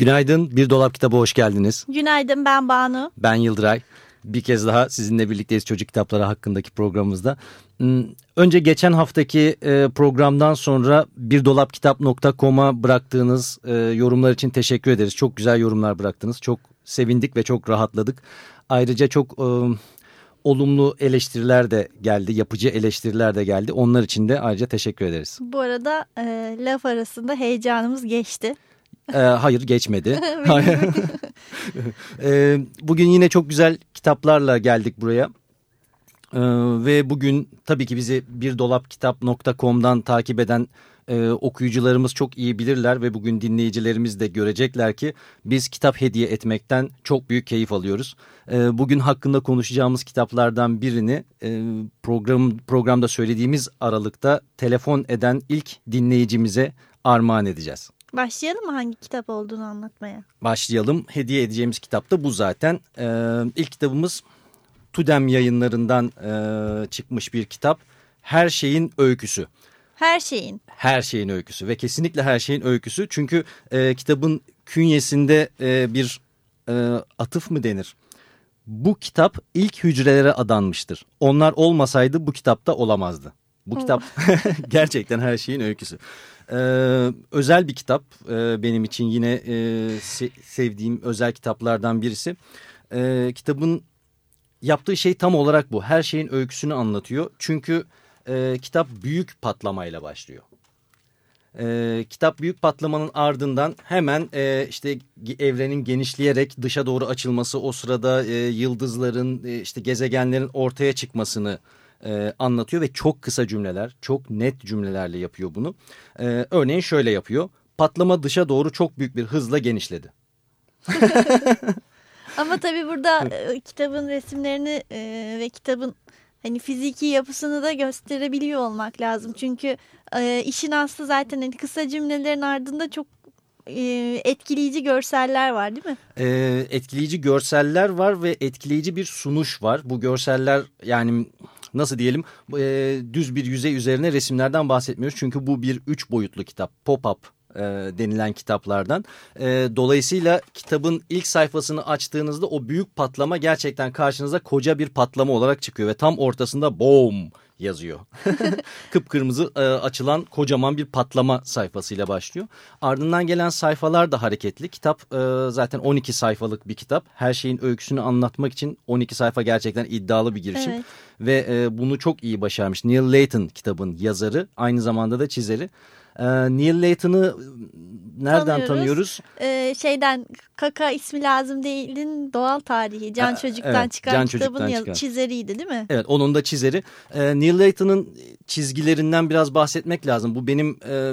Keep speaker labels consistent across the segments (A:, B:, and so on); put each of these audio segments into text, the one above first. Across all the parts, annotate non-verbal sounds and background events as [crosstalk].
A: Günaydın, Bir Dolap Kitabı hoş geldiniz.
B: Günaydın ben Banu.
A: Ben Yıldıray. Bir kez daha sizinle birlikteyiz çocuk kitapları hakkındaki programımızda. Hmm, önce geçen haftaki e, programdan sonra birdolapkitap.com'a bıraktığınız e, yorumlar için teşekkür ederiz. Çok güzel yorumlar bıraktınız. Çok sevindik ve çok rahatladık. Ayrıca çok e, olumlu eleştiriler de geldi, yapıcı eleştiriler de geldi. Onlar için de ayrıca teşekkür ederiz.
B: Bu arada e, laf arasında heyecanımız geçti.
A: Ee, hayır geçmedi. [laughs] [laughs] ee, bugün yine çok güzel kitaplarla geldik buraya. Ee, ve bugün tabii ki bizi birdolapkitap.com'dan takip eden e, okuyucularımız çok iyi bilirler ve bugün dinleyicilerimiz de görecekler ki biz kitap hediye etmekten çok büyük keyif alıyoruz. Ee, bugün hakkında konuşacağımız kitaplardan birini e, program programda söylediğimiz aralıkta telefon eden ilk dinleyicimize armağan edeceğiz.
B: Başlayalım mı hangi kitap olduğunu anlatmaya?
A: Başlayalım. Hediye edeceğimiz kitap da bu zaten. Ee, ilk kitabımız Tudem yayınlarından e, çıkmış bir kitap. Her şeyin öyküsü.
B: Her şeyin.
A: Her şeyin öyküsü ve kesinlikle her şeyin öyküsü. Çünkü e, kitabın künyesinde e, bir e, atıf mı denir? Bu kitap ilk hücrelere adanmıştır. Onlar olmasaydı bu kitapta olamazdı. Bu kitap [laughs] gerçekten her şeyin öyküsü. Ee, özel bir kitap ee, benim için yine e, se sevdiğim özel kitaplardan birisi. Ee, kitabın yaptığı şey tam olarak bu. Her şeyin öyküsünü anlatıyor. Çünkü e, kitap büyük patlamayla başlıyor. E, kitap büyük patlamanın ardından hemen e, işte evrenin genişleyerek dışa doğru açılması o sırada e, yıldızların e, işte gezegenlerin ortaya çıkmasını e, anlatıyor ve çok kısa cümleler, çok net cümlelerle yapıyor bunu. E, örneğin şöyle yapıyor. Patlama dışa doğru çok büyük bir hızla genişledi. [laughs]
B: Ama tabii burada e, kitabın resimlerini e, ve kitabın hani fiziki yapısını da gösterebiliyor olmak lazım. Çünkü e, işin aslı zaten hani kısa cümlelerin ardında çok e, etkileyici görseller var değil mi?
A: E, etkileyici görseller var ve etkileyici bir sunuş var. Bu görseller yani nasıl diyelim e, düz bir yüzey üzerine resimlerden bahsetmiyoruz. Çünkü bu bir üç boyutlu kitap pop-up e, denilen kitaplardan. E, dolayısıyla kitabın ilk sayfasını açtığınızda o büyük patlama gerçekten karşınıza koca bir patlama olarak çıkıyor. Ve tam ortasında boom yazıyor. [laughs] Kıpkırmızı e, açılan kocaman bir patlama sayfasıyla başlıyor. Ardından gelen sayfalar da hareketli. Kitap e, zaten 12 sayfalık bir kitap. Her şeyin öyküsünü anlatmak için 12 sayfa gerçekten iddialı bir girişim. Evet. Ve e, bunu çok iyi başarmış. Neil Layton kitabın yazarı aynı zamanda da çizeri. Ee, Neil Layton'ı nereden tanıyoruz? tanıyoruz?
B: Ee, şeyden Kaka ismi lazım değilin doğal tarihi Can Çocuk'tan evet, çıkan Can kitabın Çocuk'tan çıkan. çizeriydi değil mi?
A: Evet onun da çizeri. Ee, Neil Layton'ın çizgilerinden biraz bahsetmek lazım. Bu benim e,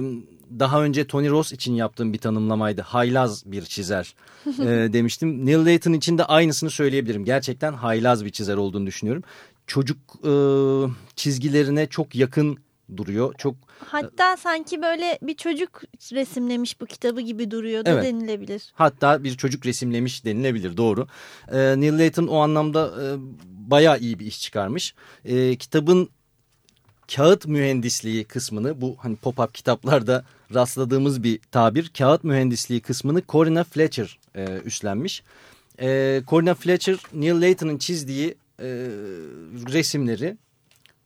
A: daha önce Tony Ross için yaptığım bir tanımlamaydı. Haylaz bir çizer [laughs] e, demiştim. Neil Layton için de aynısını söyleyebilirim. Gerçekten haylaz bir çizer olduğunu düşünüyorum. Çocuk e, çizgilerine çok yakın duruyor. Çok
B: Hatta sanki böyle bir çocuk resimlemiş bu kitabı gibi duruyor da evet. denilebilir.
A: Hatta bir çocuk resimlemiş denilebilir doğru. Ee, Neil Layton o anlamda e, bayağı iyi bir iş çıkarmış. E, kitabın kağıt mühendisliği kısmını bu hani pop-up kitaplarda rastladığımız bir tabir. Kağıt mühendisliği kısmını Corina Fletcher e, üstlenmiş. E, Corina Fletcher Neil Layton'ın çizdiği e, resimleri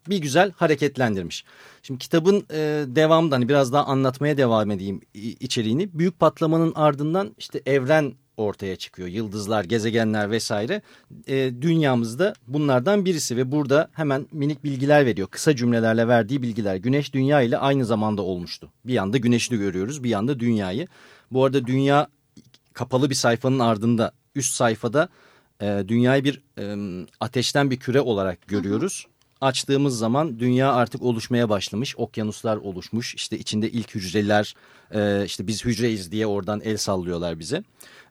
A: bir güzel hareketlendirmiş. Şimdi kitabın e, devamında hani biraz daha anlatmaya devam edeyim içeriğini. Büyük patlamanın ardından işte evren ortaya çıkıyor. Yıldızlar, gezegenler vesaire. E, dünyamızda bunlardan birisi ve burada hemen minik bilgiler veriyor. Kısa cümlelerle verdiği bilgiler. Güneş dünya ile aynı zamanda olmuştu. Bir yanda güneşi görüyoruz, bir yanda dünyayı. Bu arada dünya kapalı bir sayfanın ardında üst sayfada e, dünyayı bir e, ateşten bir küre olarak görüyoruz. Açtığımız zaman dünya artık oluşmaya başlamış. Okyanuslar oluşmuş. İşte içinde ilk hücreler e, işte biz hücreyiz diye oradan el sallıyorlar bize.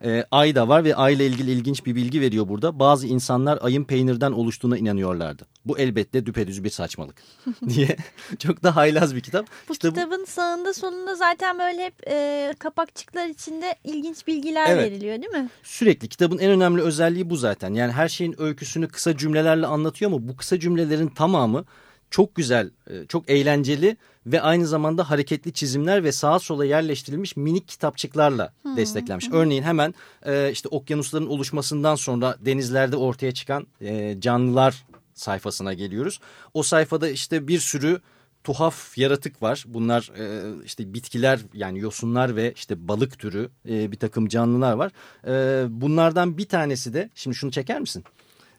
A: E, ay da var ve ay ile ilgili ilginç bir bilgi veriyor burada. Bazı insanlar ayın peynirden oluştuğuna inanıyorlardı. Bu elbette düpedüz bir saçmalık [laughs] diye. [laughs] Çok da haylaz bir kitap.
B: Bu
A: İşte
B: kitabın sağında sonunda zaten böyle hep e, kapakçıklar içinde ilginç bilgiler
A: Evet.
B: veriliyor değil mi?
A: Sürekli kitabın en önemli özelliği bu zaten. Yani her şeyin öyküsünü kısa cümlelerle anlatıyor ama bu kısa cümlelerin tamamı çok güzel, e, çok eğlenceli ve aynı zamanda hareketli çizimler ve sağa sola yerleştirilmiş minik kitapçıklarla desteklenmiş. Örneğin hemen e, işte okyanusların oluşmasından sonra denizlerde ortaya çıkan e, canlılar sayfasına geliyoruz. O sayfada işte bir sürü tuhaf yaratık var. Bunlar e, işte bitkiler yani yosunlar ve işte balık türü e, bir takım canlılar var. E, bunlardan bir tanesi de şimdi şunu çeker misin?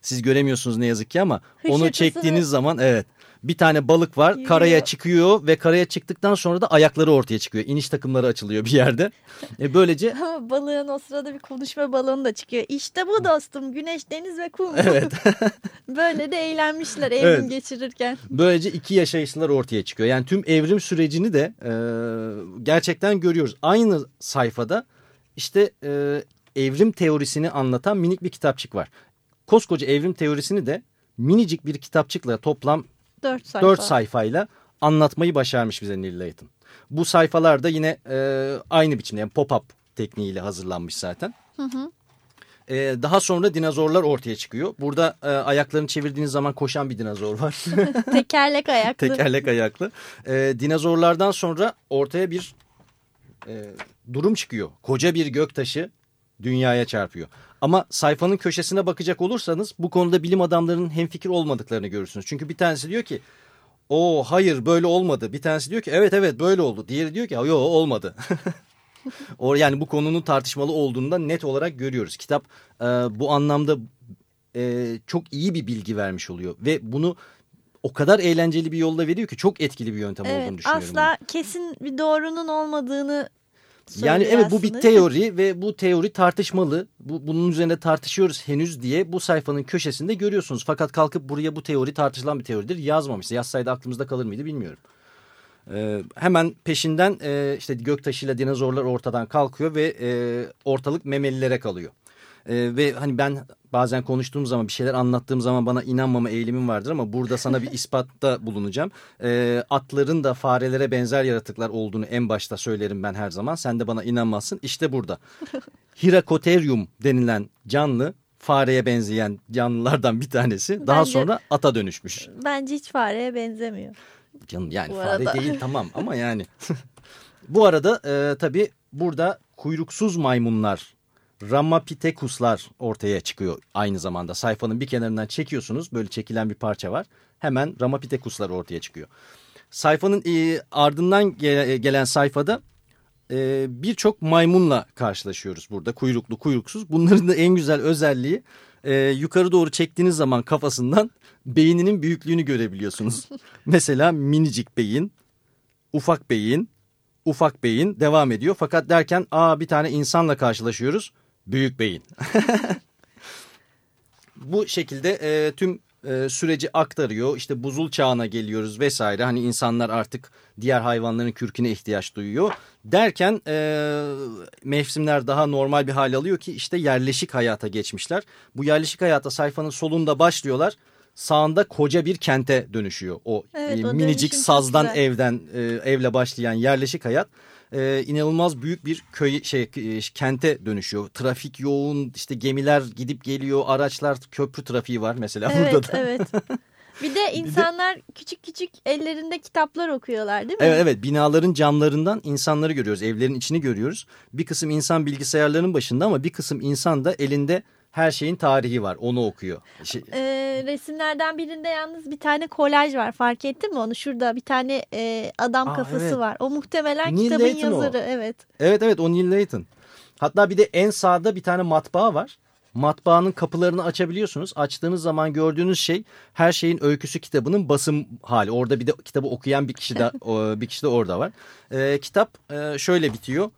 A: Siz göremiyorsunuz ne yazık ki ama onu
B: Hışırtısı
A: çektiğiniz zaman evet bir tane balık var
B: Yürüyor.
A: karaya çıkıyor ve karaya çıktıktan sonra da ayakları ortaya çıkıyor. İniş takımları açılıyor bir yerde. E, böylece [laughs]
B: balığın o sırada bir konuşma balonu da çıkıyor. İşte bu dostum güneş, deniz ve kum. [laughs]
A: evet [laughs]
B: Böyle de eğlenmişler evrim
A: Evet.
B: geçirirken.
A: Böylece iki yaşayışlar ortaya çıkıyor. Yani tüm evrim sürecini de e, gerçekten görüyoruz. Aynı sayfada işte e, evrim teorisini anlatan minik bir kitapçık var. Koskoca evrim teorisini de minicik bir kitapçıkla toplam
B: Dört sayfa.
A: dört sayfayla anlatmayı başarmış bize Neil Layton. Bu sayfalar da yine e, aynı biçimde yani pop-up tekniğiyle hazırlanmış zaten. E, daha sonra dinozorlar ortaya çıkıyor. Burada e, ayaklarını çevirdiğiniz zaman koşan bir dinozor var. [laughs]
B: Tekerlek ayaklı.
A: Tekerlek ayaklı. Ee, dinozorlardan sonra ortaya bir e, durum çıkıyor. Koca bir göktaşı dünyaya çarpıyor. Ama sayfanın köşesine bakacak olursanız bu konuda bilim adamlarının hemfikir olmadıklarını görürsünüz. Çünkü bir tanesi diyor ki o hayır böyle olmadı. Bir tanesi diyor ki evet evet böyle oldu. Diğeri diyor ki yo olmadı. [laughs] o yani bu konunun tartışmalı olduğunu da net olarak görüyoruz. Kitap e, bu anlamda e, çok iyi bir bilgi vermiş oluyor ve bunu o kadar eğlenceli bir yolla veriyor ki çok etkili bir yöntem olduğunu
B: Evet
A: düşünüyorum.
B: asla kesin bir doğrunun olmadığını
A: Yani evet bu bir teori ve bu teori tartışmalı. Bu, bunun üzerine tartışıyoruz henüz diye bu sayfanın köşesinde görüyorsunuz. Fakat kalkıp buraya bu teori tartışılan bir teoridir yazmamışsa. Yazsaydı aklımızda kalır mıydı bilmiyorum. Ee, hemen peşinden e, işte göktaşıyla dinozorlar ortadan kalkıyor ve e, ortalık memelilere kalıyor. E, ve hani ben bazen konuştuğum zaman bir şeyler anlattığım zaman bana inanmama eğilimim vardır ama burada sana bir ispatta bulunacağım. E, atların da farelere benzer yaratıklar olduğunu en başta söylerim ben her zaman. Sen de bana inanmazsın. İşte burada. [laughs] Hirakoterium denilen canlı fareye benzeyen canlılardan bir tanesi daha
B: Bence-
A: sonra ata dönüşmüş.
B: Bence hiç fareye benzemiyor.
A: Canım yani
B: Bu
A: fare
B: arada.
A: değil tamam ama yani. [laughs] Bu arada e, tabii burada kuyruksuz maymunlar, Ramapithecus'lar ortaya çıkıyor aynı zamanda. Sayfanın bir kenarından çekiyorsunuz böyle çekilen bir parça var. Hemen Ramapithecus'lar ortaya çıkıyor. Sayfanın e, ardından ge- gelen sayfada e, birçok maymunla karşılaşıyoruz burada. Kuyruklu, kuyruksuz. Bunların da en güzel özelliği e, yukarı doğru çektiğiniz zaman kafasından beyninin büyüklüğünü görebiliyorsunuz. [laughs] Mesela minicik beyin, ufak beyin, ufak beyin devam ediyor. Fakat derken aa bir tane insanla karşılaşıyoruz. Büyük beyin. [laughs] Bu şekilde e, tüm e, süreci aktarıyor. İşte buzul çağına geliyoruz vesaire. Hani insanlar artık diğer hayvanların kürküne ihtiyaç duyuyor. Derken e, mevsimler daha normal bir hal alıyor ki işte yerleşik hayata geçmişler. Bu yerleşik hayata sayfanın solunda başlıyorlar. Sağında koca bir kente dönüşüyor. O,
B: Evet,
A: e,
B: o
A: minicik sazdan
B: güzel.
A: evden e, evle başlayan yerleşik hayat e, inanılmaz büyük bir köy şey e, kente dönüşüyor. Trafik yoğun işte gemiler gidip geliyor araçlar köprü trafiği var mesela
B: Evet
A: burada da.
B: evet. [laughs] Bir de insanlar küçük küçük ellerinde kitaplar okuyorlar değil mi?
A: Evet evet binaların camlarından insanları görüyoruz evlerin içini görüyoruz. Bir kısım insan bilgisayarların başında ama bir kısım insan da elinde her şeyin tarihi var onu okuyor. Şey-
B: Ee, resimlerden birinde yalnız bir tane kolaj var fark ettin mi onu? Şurada bir tane e, adam
A: Aa,
B: kafası
A: evet.
B: var. O muhtemelen
A: Neil
B: kitabın
A: Layton o.
B: yazarı. Evet.
A: Evet evet o Neil Layton. Hatta bir de en sağda bir tane matbaa var. Matbaanın kapılarını açabiliyorsunuz. Açtığınız zaman gördüğünüz şey her şeyin öyküsü kitabının basım hali. Orada bir de kitabı okuyan bir kişi de [laughs] o, bir kişi de orada var. Ee, kitap e, şöyle bitiyor.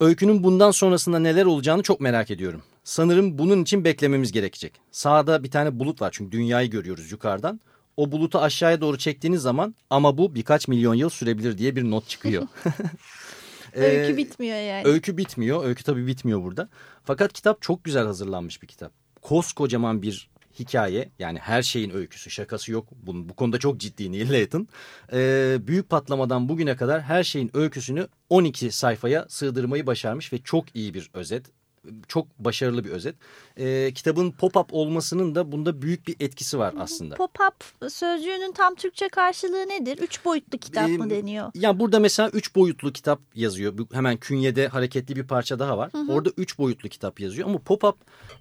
A: Öykünün bundan sonrasında neler olacağını çok merak ediyorum. Sanırım bunun için beklememiz gerekecek. Sağda bir tane bulut var çünkü dünyayı görüyoruz yukarıdan. o bulutu aşağıya doğru çektiğiniz zaman ama bu birkaç milyon yıl sürebilir diye bir not çıkıyor. [laughs] [laughs]
B: Öykü
A: Ee,
B: bitmiyor yani.
A: Öykü bitmiyor. Öykü tabii bitmiyor burada. Fakat kitap çok güzel hazırlanmış bir kitap. Koskocaman bir hikaye yani her şeyin öyküsü şakası yok. Bunun, bu konuda çok ciddi Neil Layton. Ee, büyük patlamadan bugüne kadar her şeyin öyküsünü 12 sayfaya sığdırmayı başarmış ve çok iyi bir özet. Çok başarılı bir özet. Ee, kitabın pop-up olmasının da bunda büyük bir etkisi var aslında.
B: Pop-up sözcüğünün tam Türkçe karşılığı nedir? Üç boyutlu kitap
A: Ee,
B: mı deniyor?
A: Ya burada mesela üç boyutlu kitap yazıyor. Hemen künyede hareketli bir parça daha var. Orada üç boyutlu kitap yazıyor. Ama pop-up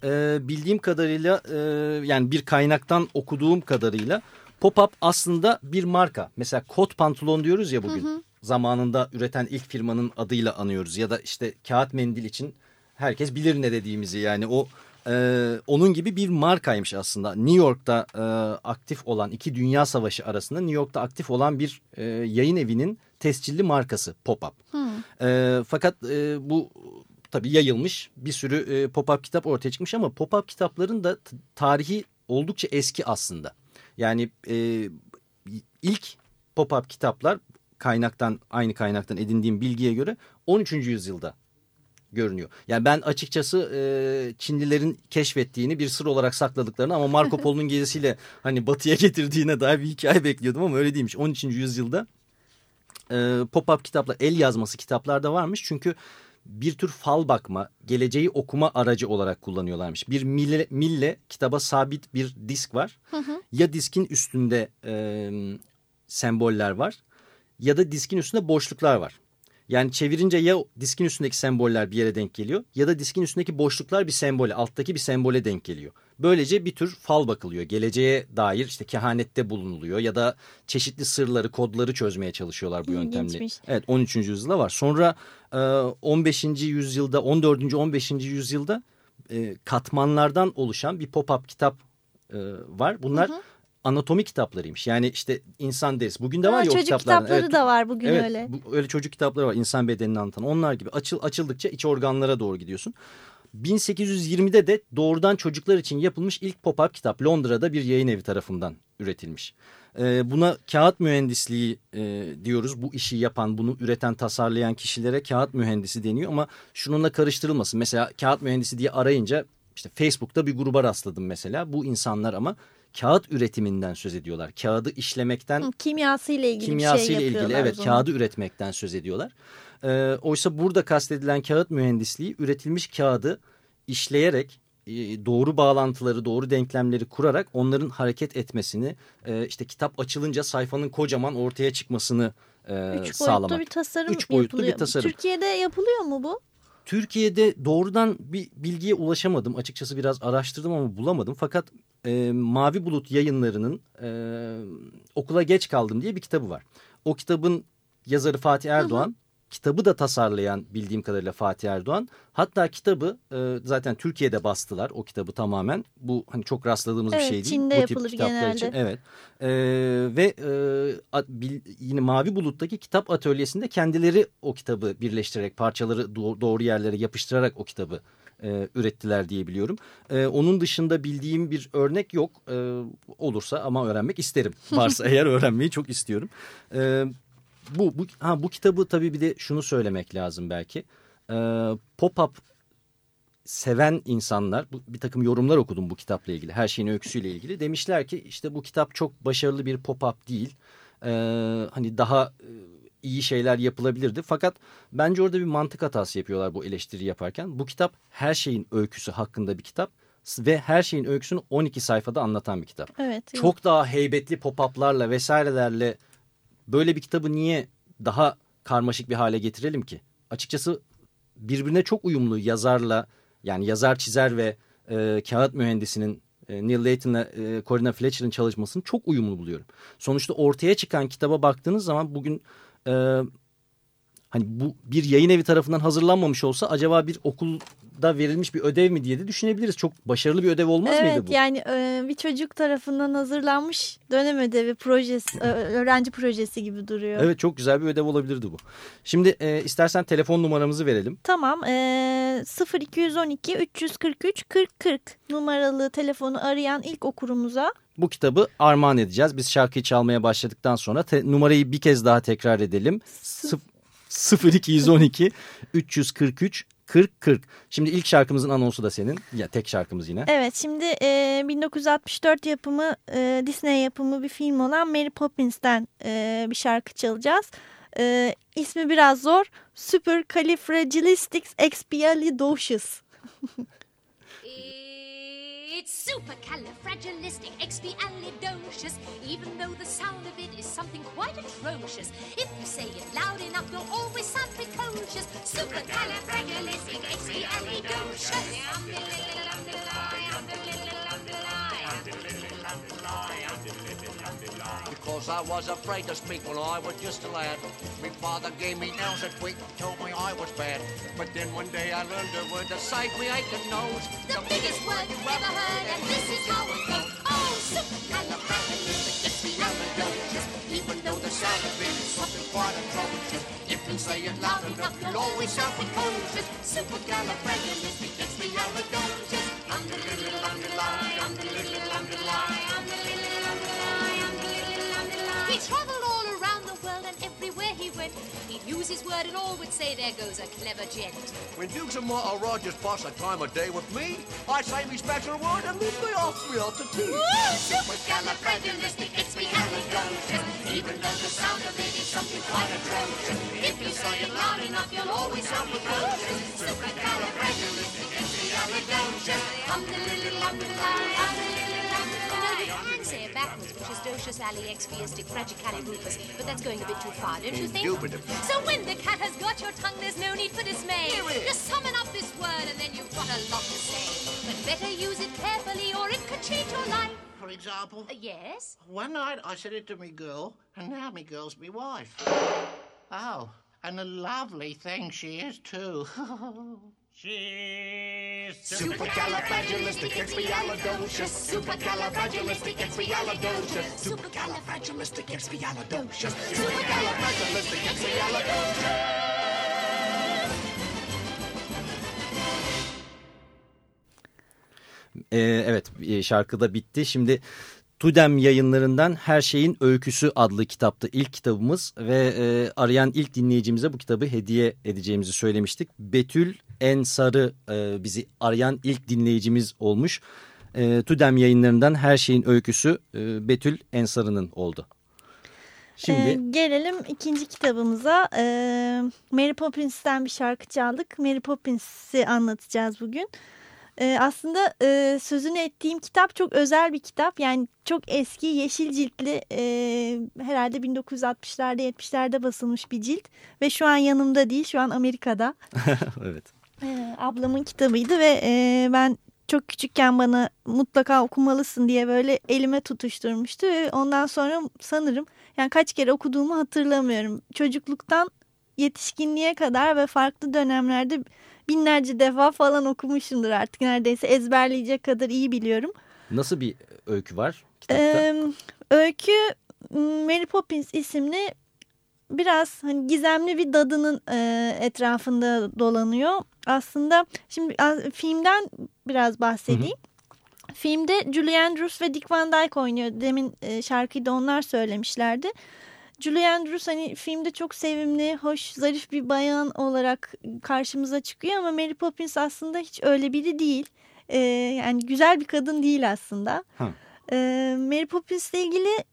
A: e, bildiğim kadarıyla e, yani bir kaynaktan okuduğum kadarıyla pop-up aslında bir marka. Mesela kot pantolon diyoruz ya bugün. Zamanında üreten ilk firmanın adıyla anıyoruz. Ya da işte kağıt mendil için herkes bilir ne dediğimizi. Yani o e, onun gibi bir markaymış aslında. New York'ta e, aktif olan iki dünya savaşı arasında New York'ta aktif olan bir e, yayın evinin tescilli markası Pop-Up. E, fakat e, bu tabii yayılmış bir sürü e, pop-up kitap ortaya çıkmış ama pop-up kitapların da tarihi oldukça eski aslında. Yani e, ilk pop-up kitaplar kaynaktan aynı kaynaktan edindiğim bilgiye göre 13. yüzyılda görünüyor. Yani ben açıkçası e, Çinlilerin keşfettiğini bir sır olarak sakladıklarını ama Marco [laughs] Polo'nun gezisiyle hani batıya getirdiğine dair bir hikaye bekliyordum ama öyle değilmiş. 13. yüzyılda e, pop-up kitaplar, el yazması kitaplar da varmış. Çünkü bir tür fal bakma, geleceği okuma aracı olarak kullanıyorlarmış. Bir mille, mille kitaba sabit bir disk var. Ya diskin üstünde e, semboller var ya da diskin üstünde boşluklar var. Yani çevirince ya diskin üstündeki semboller bir yere denk geliyor ya da diskin üstündeki boşluklar bir sembole, alttaki bir sembole denk geliyor. Böylece bir tür fal bakılıyor. Geleceğe dair işte kehanette bulunuluyor ya da çeşitli sırları, kodları çözmeye çalışıyorlar bu yöntemle. Evet 13. yüzyılda var. Sonra e, 15. yüzyılda, 14. 15. yüzyılda e, katmanlardan oluşan bir pop-up kitap e, var. Bunlar anatomi kitaplarıymış. Yani işte insan derisi. Bugün de var
B: Ha,
A: ya o
B: çocuk
A: kitaplardan.
B: kitapları
A: Evet,
B: da var bugün
A: evet,
B: öyle.
A: bu- öyle çocuk kitapları var. İnsan bedenini anlatan. Onlar gibi açıl, açıldıkça iç organlara doğru gidiyorsun. 1820'de de doğrudan çocuklar için yapılmış ilk pop-up kitap Londra'da bir yayın evi tarafından üretilmiş. Ee, buna kağıt mühendisliği e, diyoruz. Bu işi yapan, bunu üreten, tasarlayan kişilere kağıt mühendisi deniyor ama şununla karıştırılmasın. Mesela kağıt mühendisi diye arayınca işte Facebook'ta bir gruba rastladım mesela. Bu insanlar ama kağıt üretiminden söz ediyorlar. Kağıdı işlemekten
B: Hı, kimyasıyla ilgili bir
A: kimyasıyla
B: şey
A: ilgili
B: yapıyorlar.
A: evet
B: o zaman.
A: kağıdı üretmekten söz ediyorlar. Ee, oysa burada kastedilen kağıt mühendisliği üretilmiş kağıdı işleyerek e, doğru bağlantıları, doğru denklemleri kurarak onların hareket etmesini, e, işte kitap açılınca sayfanın kocaman ortaya çıkmasını e,
B: Üç boyutlu
A: sağlamak.
B: bir tasarım
A: Üç boyutlu bir
B: yapılıyor.
A: tasarım.
B: Türkiye'de yapılıyor mu bu?
A: Türkiye'de doğrudan bir bilgiye ulaşamadım. Açıkçası biraz araştırdım ama bulamadım. Fakat e, Mavi Bulut yayınlarının e, Okula Geç Kaldım diye bir kitabı var. O kitabın yazarı Fatih Erdoğan. Kitabı da tasarlayan bildiğim kadarıyla Fatih Erdoğan. Hatta kitabı e, zaten Türkiye'de bastılar o kitabı tamamen. Bu hani çok rastladığımız
B: Evet,
A: bir şey değil.
B: Çin'de
A: Bu tip
B: yapılır
A: kitaplar
B: genelde.
A: Için. Evet. E, ve e, bil- yine Mavi Bulut'taki kitap atölyesinde kendileri o kitabı birleştirerek parçaları do- doğru yerlere yapıştırarak o kitabı e, ürettiler diye biliyorum. E, onun dışında bildiğim bir örnek yok. E, olursa ama öğrenmek isterim. [laughs] Varsa eğer öğrenmeyi çok istiyorum. E, bu, bu, ha, bu kitabı tabii bir de şunu söylemek lazım belki. E, Pop-up seven insanlar bu, bir takım yorumlar okudum bu kitapla ilgili. Her şeyin öyküsüyle ilgili. Demişler ki işte bu kitap çok başarılı bir pop-up değil. E, hani daha e, iyi şeyler yapılabilirdi. Fakat bence orada bir mantık hatası yapıyorlar bu eleştiri yaparken. Bu kitap her şeyin öyküsü hakkında bir kitap ve her şeyin öyküsünü 12 sayfada anlatan bir kitap.
B: Evet.
A: Çok daha heybetli pop-up'larla vesairelerle böyle bir kitabı niye daha karmaşık bir hale getirelim ki? Açıkçası birbirine çok uyumlu yazarla yani yazar çizer ve e, kağıt mühendisinin e, Neil Layton'la e, Corina Fletcher'ın çalışmasını çok uyumlu buluyorum. Sonuçta ortaya çıkan kitaba baktığınız zaman bugün e, hani bu bir yayın evi tarafından hazırlanmamış olsa acaba bir okulda verilmiş bir ödev mi diye de düşünebiliriz. Çok başarılı bir ödev olmaz
B: evet,
A: mıydı bu?
B: yani e, bir çocuk tarafından hazırlanmış dönem ödevi projesi, öğrenci projesi gibi duruyor.
A: Evet çok güzel bir ödev olabilirdi bu. Şimdi e, istersen telefon numaramızı verelim.
B: Tamam. E, 0212 343 40 40 numaralı telefonu arayan ilk okurumuza
A: Bu kitabı armağan edeceğiz. Biz şarkıyı çalmaya başladıktan sonra numarayı bir kez daha tekrar edelim. Sıf- 0212 343 40 40. Şimdi ilk şarkımızın anonsu da senin. Ya tek şarkımız yine.
B: Evet şimdi e, 1964 yapımı e, Disney yapımı bir film olan Mary Poppins'ten e, bir şarkı çalacağız. E, ismi biraz zor. Supercalifragilisticexpialidocious. [laughs]
C: It's supercalifragilisticexpialidocious, even though the sound of it is something quite atrocious. If you say it loud enough, you'll always sound precocious. Supercalifragilisticexpialidocious.
D: Because I was afraid to speak when I was just a lad. My father gave me nails a tweak, told me I was bad. But then one day I learned a word to save me aching nose.
C: The biggest word you've ever heard, and this is how it goes. Oh, supercalifragilisticexpialidocious,
D: Even though the sound something quite atrocious. If you say it loud enough, you'll always sound precocious. Supercalifragilisticexpialidocious. Underline, underline, underline, underline.
C: His word and all would say, there goes a clever gent.
D: When Dukes and Martha Rogers pass a time of day with me, I say me special word and then they ask me out to tea.
C: Supercalifragilisticexpialidocious, even though the sound of it is something quite atrocious. If you say it loud enough, you'll always sound precocious. Supercalifragilisticexpialidocious, umdililil, umdililil, umdililil, umdililil. You can say it backwards, which is docious ali expiastic fragicalibupus, but that's going a bit too far, don't you think?
D: Indubitably.
C: So when the cat has got your tongue, there's no need for dismay. Just summon up this word and then you've got a lot to say. But better use it carefully or it could change your life.
E: For example,
C: Uh, yes?
E: one night I said it to me girl, and now me girl's me wife. Oh, and a lovely thing she is too. [laughs] She's
D: Supercalifragilisticexpialidocious. Supercalifragilisticexpialidocious. Supercalifragilisticexpialidocious. Supercalifragilisticexpialidocious.
A: Ee, evet e, şarkı da bitti. Şimdi Tudem yayınlarından Her Şeyin Öyküsü adlı kitaptı ilk kitabımız ve e, arayan ilk dinleyicimize bu kitabı hediye edeceğimizi söylemiştik. Betül En Sarı e, bizi arayan ilk dinleyicimiz olmuş. E, Tudem yayınlarından Her Şeyin Öyküsü e, Betül En Sarı'nın oldu. Şimdi
B: Ee, gelelim ikinci kitabımıza. Ee, Mary Poppins'ten bir şarkı çaldık. Mary Poppins'i anlatacağız bugün. Ee, aslında e, sözünü ettiğim kitap çok özel bir kitap. Yani çok eski yeşil ciltli e, herhalde 1960'larda 70'lerde basılmış bir cilt. Ve şu an yanımda değil şu an Amerika'da. [laughs]
A: evet.
B: Ee, ablamın kitabıydı ve e, ben çok küçükken bana mutlaka okumalısın diye böyle elime tutuşturmuştu. Ondan sonra sanırım yani kaç kere okuduğumu hatırlamıyorum. Çocukluktan yetişkinliğe kadar ve farklı dönemlerde binlerce defa falan okumuşumdur artık. Neredeyse ezberleyecek kadar iyi biliyorum.
A: Nasıl bir öykü var kitapta?
B: Ee, öykü Mary Poppins isimli biraz hani gizemli bir dadının e, etrafında dolanıyor. Aslında şimdi filmden biraz bahsedeyim. Filmde Julie Andrews ve Dick Van Dyke oynuyor. Demin e, şarkıyı da onlar söylemişlerdi. Julie Andrews hani filmde çok sevimli, hoş, zarif bir bayan olarak karşımıza çıkıyor ama Mary Poppins aslında hiç öyle biri değil. E, yani güzel bir kadın değil aslında.
A: Hı.
B: E, Mary Poppins'le ilgili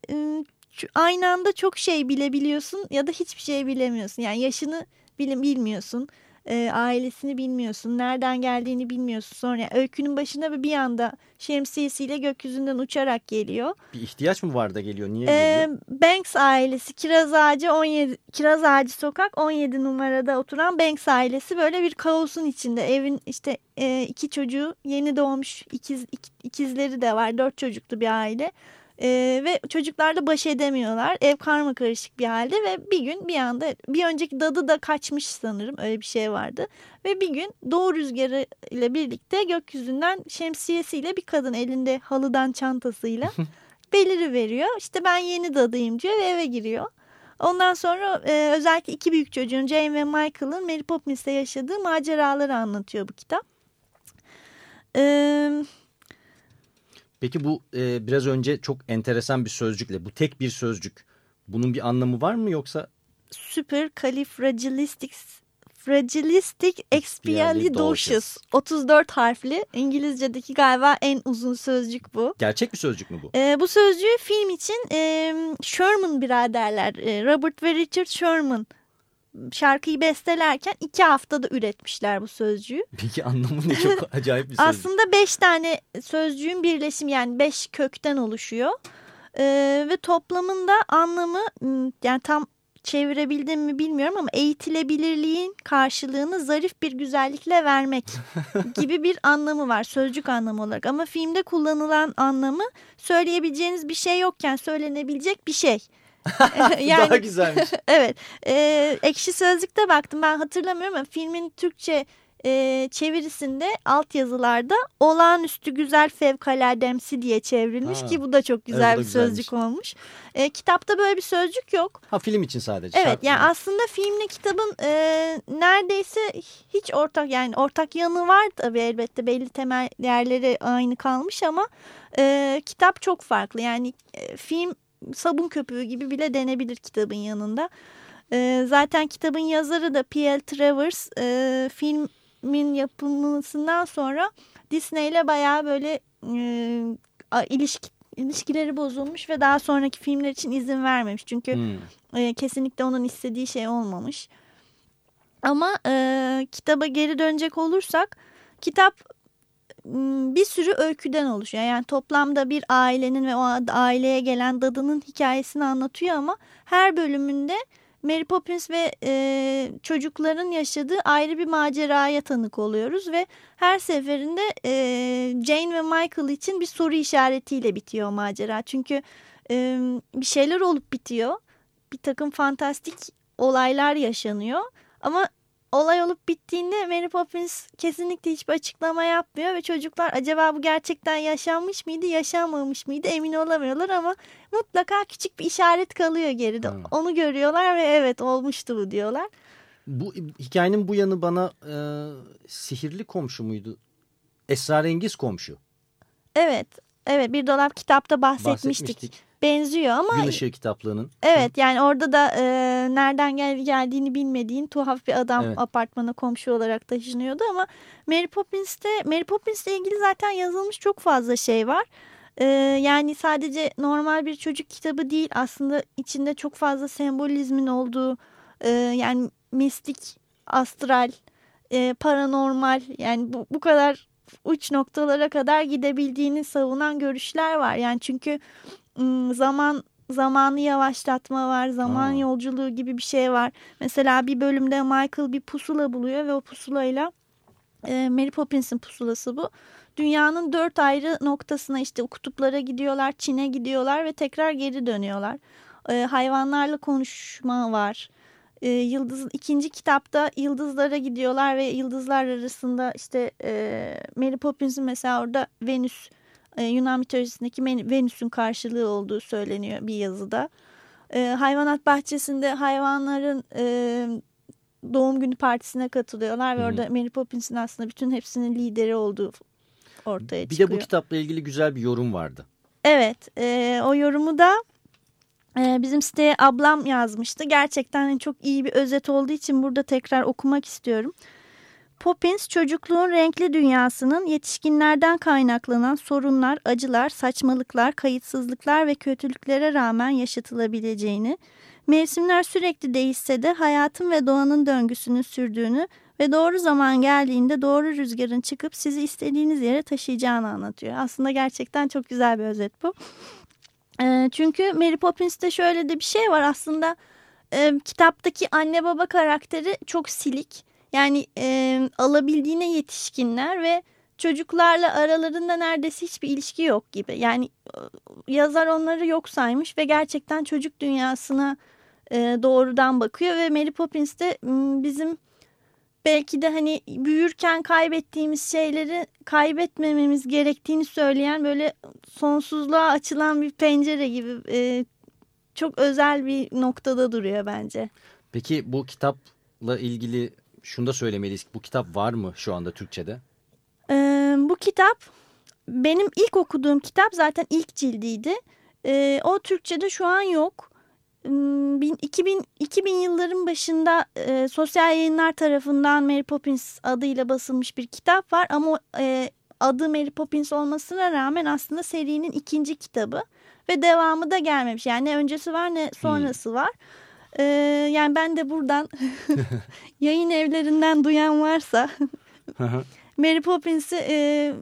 B: aynı anda çok şey bilebiliyorsun ya da hiçbir şey bilemiyorsun. Yani yaşını bilim bilmiyorsun, e, ailesini bilmiyorsun, nereden geldiğini bilmiyorsun. Sonra yani öykünün başına ve bir anda şemsiyesiyle gökyüzünden uçarak geliyor.
A: Bir ihtiyaç mı var da geliyor? Niye geliyor?
B: Banks ailesi Kiraz Ağacı 17 Kiraz Ağacı sokak 17 numarada oturan Banks ailesi böyle bir kaosun içinde. Evin işte e, iki çocuğu yeni doğmuş ikiz ik- ikizleri de var. Dört çocuklu bir aile. Ee, ve çocuklarla baş edemiyorlar. Ev karma karışık bir halde ve bir gün bir anda bir önceki dadı da kaçmış sanırım öyle bir şey vardı. Ve bir gün doğu rüzgarı ile birlikte gökyüzünden şemsiyesiyle bir kadın elinde halıdan çantasıyla [laughs] beliri veriyor. İşte ben yeni dadıyım diyor ve eve giriyor. Ondan sonra e, özellikle iki büyük çocuğun Jane ve Michael'ın Mary Poppins'te yaşadığı maceraları anlatıyor bu kitap. Eee...
A: Peki bu e, biraz önce çok enteresan bir sözcükle bu tek bir sözcük bunun bir anlamı var mı yoksa?
B: Super califragilistic fragilistic expialidocious 34 harfli İngilizce'deki galiba en uzun sözcük bu.
A: Gerçek bir sözcük mü bu?
B: E, bu sözcüğü film için e, Sherman biraderler e, Robert ve Richard Sherman şarkıyı bestelerken iki haftada üretmişler bu sözcüğü.
A: Peki anlamı ne çok [laughs] acayip bir sözcük.
B: Aslında beş tane sözcüğün birleşimi yani beş kökten oluşuyor. Ee, ve toplamında anlamı yani tam çevirebildim mi bilmiyorum ama eğitilebilirliğin karşılığını zarif bir güzellikle vermek [laughs] gibi bir anlamı var sözcük anlamı olarak. Ama filmde kullanılan anlamı söyleyebileceğiniz bir şey yokken söylenebilecek bir şey. [laughs]
A: yani, Daha güzelmiş. [laughs]
B: evet. E, ekşi Sözlük'te baktım ben hatırlamıyorum ama filmin Türkçe e, çevirisinde altyazılarda olağanüstü güzel fevkalademsi diye çevrilmiş ha, ki bu da çok güzel bir sözcük olmuş. E, kitapta böyle bir sözcük yok.
A: Ha film için sadece.
B: Evet yani film. aslında filmle kitabın e, neredeyse hiç ortak yani ortak yanı var tabii elbette belli temel yerleri aynı kalmış ama e, kitap çok farklı. Yani e, film sabun köpüğü gibi bile denebilir kitabın yanında. E, zaten kitabın yazarı da P.L. Travers e, filmin yapılmasından sonra Disney ile bayağı böyle e, ilişki, ilişkileri bozulmuş ve daha sonraki filmler için izin vermemiş. Çünkü hmm. e, kesinlikle onun istediği şey olmamış. Ama e, kitaba geri dönecek olursak kitap bir sürü öyküden oluşuyor. Yani toplamda bir ailenin ve o aileye gelen dadının hikayesini anlatıyor ama her bölümünde Mary Poppins ve e, çocukların yaşadığı ayrı bir maceraya tanık oluyoruz ve her seferinde e, Jane ve Michael için bir soru işaretiyle bitiyor macera. Çünkü e, bir şeyler olup bitiyor. Bir takım fantastik olaylar yaşanıyor ama olay olup bittiğinde Mary Poppins kesinlikle hiçbir açıklama yapmıyor ve çocuklar acaba bu gerçekten yaşanmış mıydı yaşanmamış mıydı emin olamıyorlar ama mutlaka küçük bir işaret kalıyor geride. Hmm. Onu görüyorlar ve evet olmuştu bu diyorlar.
A: Bu hikayenin bu yanı bana e, sihirli komşu muydu? Esrarengiz komşu.
B: Evet. Evet bir dolap kitapta bahsetmiştik. bahsetmiştik benziyor ama...
A: Gün ışığı kitaplığının.
B: Evet yani orada da e, nereden gel geldiğini bilmediğin tuhaf bir adam evet. apartmana komşu olarak taşınıyordu ama Mary Poppins'te Mary Poppins'le ilgili zaten yazılmış çok fazla şey var. E, yani sadece normal bir çocuk kitabı değil aslında içinde çok fazla sembolizmin olduğu e, yani mistik, astral, e, paranormal yani bu, bu kadar uç noktalara kadar gidebildiğini savunan görüşler var. Yani çünkü zaman zamanı yavaşlatma var, zaman Aa. yolculuğu gibi bir şey var. Mesela bir bölümde Michael bir pusula buluyor ve o pusulayla e, Mary Poppins'in pusulası bu. Dünyanın dört ayrı noktasına işte kutuplara gidiyorlar, Çin'e gidiyorlar ve tekrar geri dönüyorlar. E, hayvanlarla konuşma var. E, yıldız ikinci kitapta yıldızlara gidiyorlar ve yıldızlar arasında işte e, Mary Poppins'in mesela orada Venüs e, Yunan mitolojisindeki Venüs'ün karşılığı olduğu söyleniyor bir yazıda. E, hayvanat bahçesinde hayvanların e, doğum günü partisine katılıyorlar ve Hı -hı. orada Mary Poppins'in aslında bütün hepsinin lideri olduğu ortaya
A: bir
B: çıkıyor.
A: Bir de bu kitapla ilgili güzel bir yorum vardı.
B: Evet e, o yorumu da e, bizim siteye ablam yazmıştı. Gerçekten çok iyi bir özet olduğu için burada tekrar okumak istiyorum. Poppins çocukluğun renkli dünyasının yetişkinlerden kaynaklanan sorunlar, acılar, saçmalıklar, kayıtsızlıklar ve kötülüklere rağmen yaşatılabileceğini, mevsimler sürekli değişse de hayatın ve doğanın döngüsünün sürdüğünü ve doğru zaman geldiğinde doğru rüzgarın çıkıp sizi istediğiniz yere taşıyacağını anlatıyor. Aslında gerçekten çok güzel bir özet bu. E, çünkü Mary Poppins'te şöyle de bir şey var aslında e, kitaptaki anne baba karakteri çok silik yani e, alabildiğine yetişkinler ve çocuklarla aralarında neredeyse hiçbir ilişki yok gibi. Yani yazar onları yok saymış ve gerçekten çocuk dünyasına e, doğrudan bakıyor ve Mary Poppins de bizim belki de hani büyürken kaybettiğimiz şeyleri kaybetmememiz gerektiğini söyleyen böyle sonsuzluğa açılan bir pencere gibi e, çok özel bir noktada duruyor bence.
A: Peki bu kitapla ilgili şunu da söylemeliyiz. Bu kitap var mı şu anda Türkçe'de?
B: Ee, bu kitap benim ilk okuduğum kitap zaten ilk cildiydi. Ee, o Türkçe'de şu an yok. Hmm, bin- 2000, 2000 yılların başında e, sosyal yayınlar tarafından Mary Poppins adıyla basılmış bir kitap var. Ama e, adı Mary Poppins olmasına rağmen aslında serinin ikinci kitabı. Ve devamı da gelmemiş. Yani ne öncesi var ne sonrası var. Ee, yani ben de buradan [laughs] yayın evlerinden duyan varsa [laughs] Mary Poppins'i e,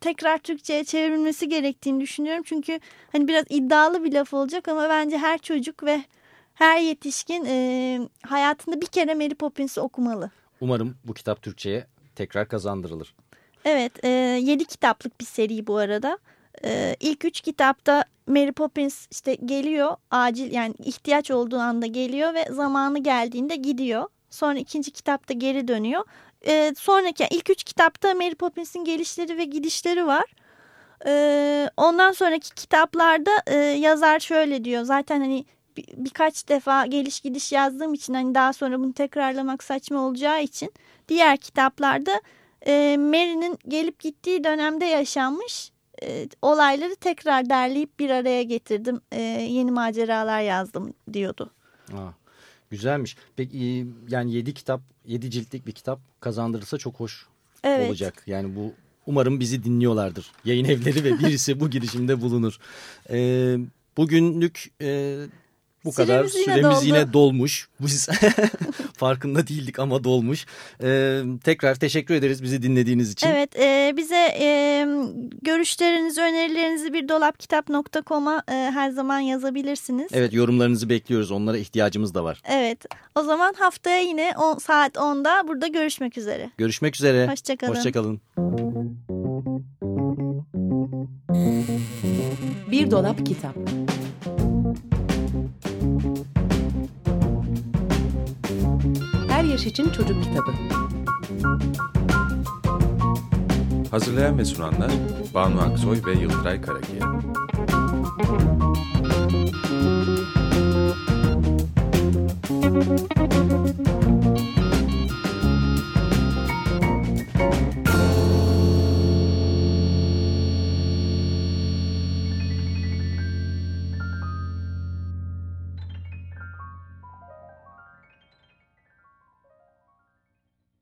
B: tekrar Türkçe'ye çevrilmesi gerektiğini düşünüyorum. Çünkü hani biraz iddialı bir laf olacak ama bence her çocuk ve her yetişkin e, hayatında bir kere Mary Poppins'i okumalı.
A: Umarım bu kitap Türkçe'ye tekrar kazandırılır.
B: Evet, e, 7 kitaplık bir seri bu arada. E, ilk üç kitapta Mary Poppins işte geliyor, acil yani ihtiyaç olduğu anda geliyor ve zamanı geldiğinde gidiyor. Sonra ikinci kitapta geri dönüyor. E, sonraki ilk üç kitapta Mary Poppins'in gelişleri ve gidişleri var. E, ondan sonraki kitaplarda e, yazar şöyle diyor. Zaten hani bir- birkaç defa geliş gidiş yazdığım için hani daha sonra bunu tekrarlamak saçma olacağı için diğer kitaplarda e, Mary'nin gelip gittiği dönemde yaşanmış e, olayları tekrar derleyip bir araya getirdim. E, yeni maceralar yazdım diyordu.
A: Aa, güzelmiş. Peki e, yani 7 kitap, 7 ciltlik bir kitap kazandırılsa çok hoş
B: Evet.
A: olacak. Yani bu umarım bizi dinliyorlardır. Yayın evleri ve birisi bu girişimde bulunur. Ee, bugünlük e, bu kadar.
B: Süremiz yine
A: Süremiz
B: doldu.
A: yine dolmuş. Biz [laughs] farkında değildik ama dolmuş. Ee, tekrar teşekkür ederiz bizi dinlediğiniz için.
B: Evet e, bize e, görüşlerinizi önerilerinizi bir dolapkitap.com'a e, her zaman yazabilirsiniz.
A: Evet yorumlarınızı bekliyoruz. Onlara ihtiyacımız da var.
B: Evet o zaman haftaya yine 10, saat 10'da burada görüşmek üzere.
A: Görüşmek üzere.
B: Hoşçakalın.
A: Hoşçakalın.
F: Bir dolap kitap. Yaş için çocuk kitabı.
G: Hazırlayan ve sunanlar Banu Aksoy ve Yıldıray Karakiya.
B: Müzik